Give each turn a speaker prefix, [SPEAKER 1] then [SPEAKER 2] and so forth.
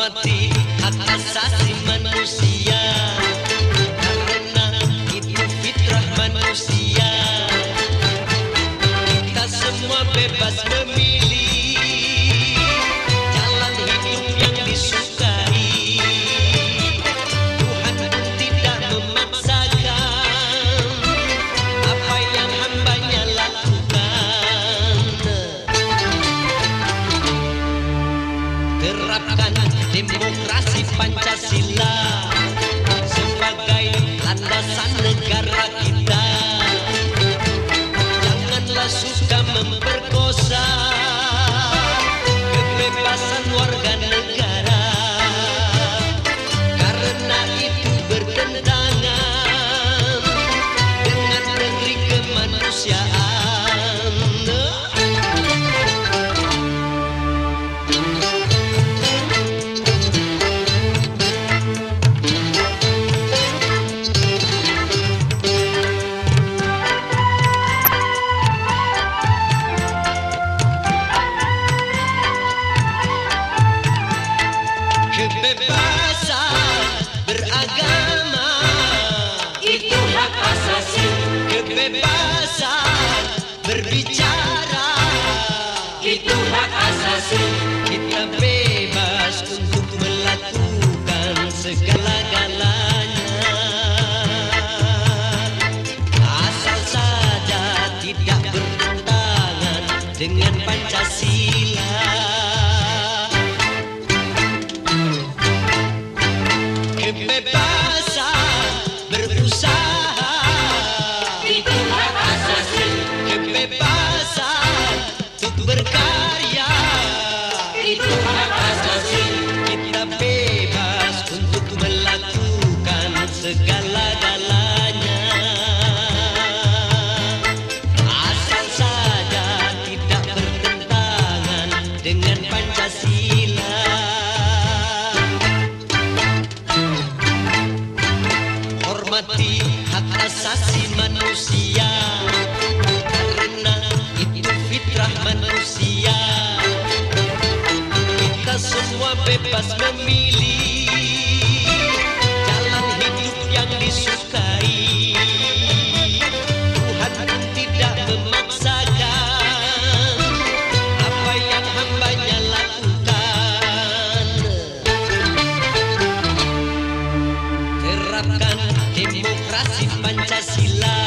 [SPEAKER 1] Hormati hak asasi manusia. Karena itu fitrah manusia. Kita semua bebas Kebebasan beragama. Itu hak asasi, Kebebasan berbicara. Itu hak asasi, asasi, Kita bebas untuk melakukan segala-galanya Asal saja tidak bertentangan dengan Pancasila Hormati hak asasi manusia Karena itu fitrah manusia kita semua bebas memilih jalan hidup yang disukai. Tuhan pun tidak memaksakan apa yang hambanya lakukan. Terapkan demokrasi Pancasila.